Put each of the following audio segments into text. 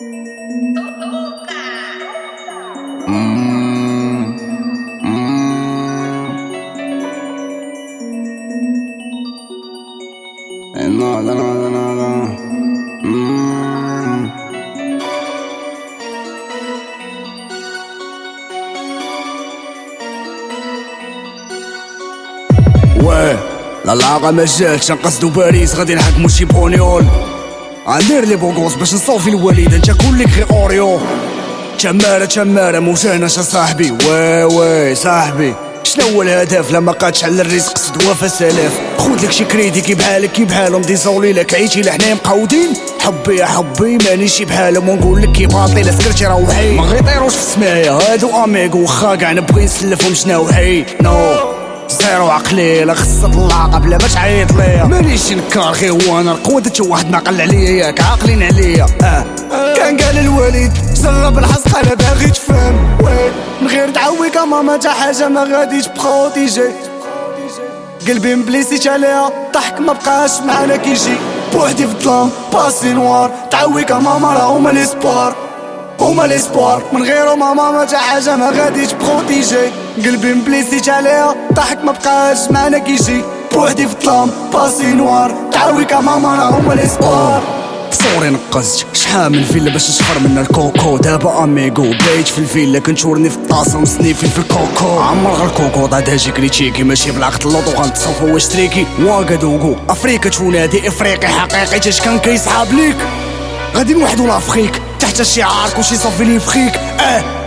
Mm. واه لا لاغا ما جاتش نقصدو باريس غادي نحكمو شي بونيول غندير لي بوغوس باش نصوفي الوالده انت كلك غير أوريو. تمارة تمارة موساناش صاحبي. oui oui صاحبي. شنو هو الهدف لما قادش على الرزق سدوا فسلاف خود لك شي كريدي كي بحالك كي بحالهم. désolé لك عيتي لحنا مقودين حبي يا حبي مانيش بحالهم. ونقول لك كي باطي لا سكرتي روحي. ما غيطيروش في السمايا هادو amigo واخا كاع نبغي نسلفهم شنو حي نو zéro عقلي لا خص طلع قبل ما تعيط ليا مانيش نكار غير هو أنا القوة واحد ما عليا ياك عاقلين عليا. آه. كان قال الوالد جرب الحزق أنا باغي تفهم. من غير تعويك ماما تا حاجة ما غاديش protéger قلبي مبليسيت عليها ضحك ما بقاش معانا كيجي بوحدي في الظلام passé noir. تعويك ماما راه هما l'espoir هما l'espoir من غيرهم ماما ما تا حاجة ما غاديش protéger قلبي مبليسيت عليها ضحك ما بقاش معانا كيجي بوحدي في الظلام passé noir. تعويك ماما راه هما l'espoir فوري نقزت شحال من فيلا باش نشفر من الكوكو؟ دابا أميغو بايت في الفيلا كنشورني في الطاسة ومسنيفي في الكوكو. عمر غير الكوكو ضاد هاجي كريتشيكي ماشي بلاغة اللوطو غنتصوفو واش تريكي. واكادوكو أفريكا تونادي إفريقي حقيقي تاش كان كيصحاب ليك. غادي نوحدو لأفريك تحت الشعار كلشي صافي لي فخيك. آه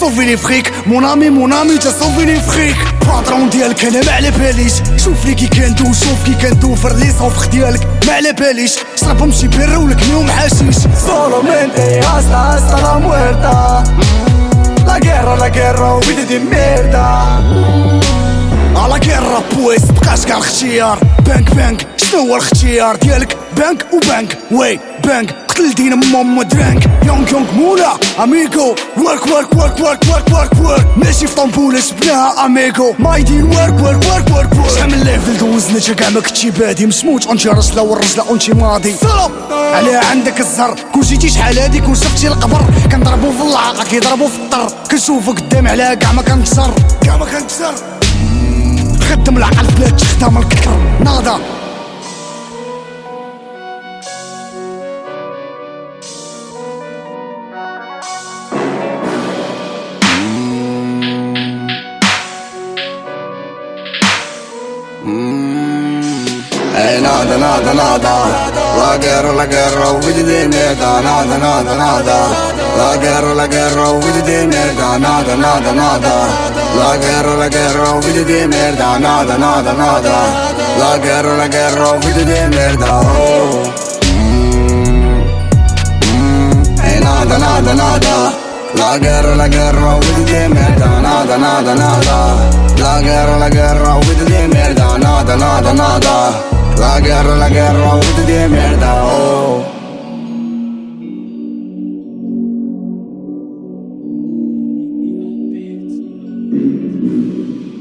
صوفي لي فخيك مونامي مونامي تا صوفي لي فخيك باترون ديالك أنا ما على باليش شوف لي كي كندو شوف كي كندوفر لي صوفخ ديالك ما على باليش شربهم شي بيرة ولك اليوم حشيش سولومينتي هاستا هاستا لا مويرتا لا guerra لا guerra وبيدي دي ميردا على كيرا بويس بقاش كاع الاختيار بانك بانك شنو هو الاختيار ديالك بانك وبانك وي بانك. قتلتينا ماما درانك. يونغ يونغ مولا أميغو. ورك ورك ورك ورك ورك ورك ورك. ماشي في طنبولة شبناها أميغو. مايدين ورك ورك ورك ورك ورك. شحال من ليفل دوزنا تا كاع ما كنتي بادي مسموت اونتي رجله والرجله اونتي ماضي. سلام. على عندك الزر. كون جيتي شحال هادي كون شفتي القبر. كنضربو في العاقة كيضربو في الطر. كنشوفو قدام على كاع ما كنكسر كاع ما كنكسر خدم العقل في بلاد تخدم الكفر ناضا Hey, nada, nada, nada. La guerra, la guerra, vidi di merda Nada, nada, nada. La guerra, la guerra, vidi di merda Nada, nada, nada. La guerra, la guerra, vidi di merda Nada, nada, nada. La guerra, la guerra, vidi di merda Oh. Mm, mm, Hey, nada, nada, nada. La guerra, la guerra, vidi di merda Nada, nada, nada. La la guerra, la guerra, usted de mierda, oh. Mm.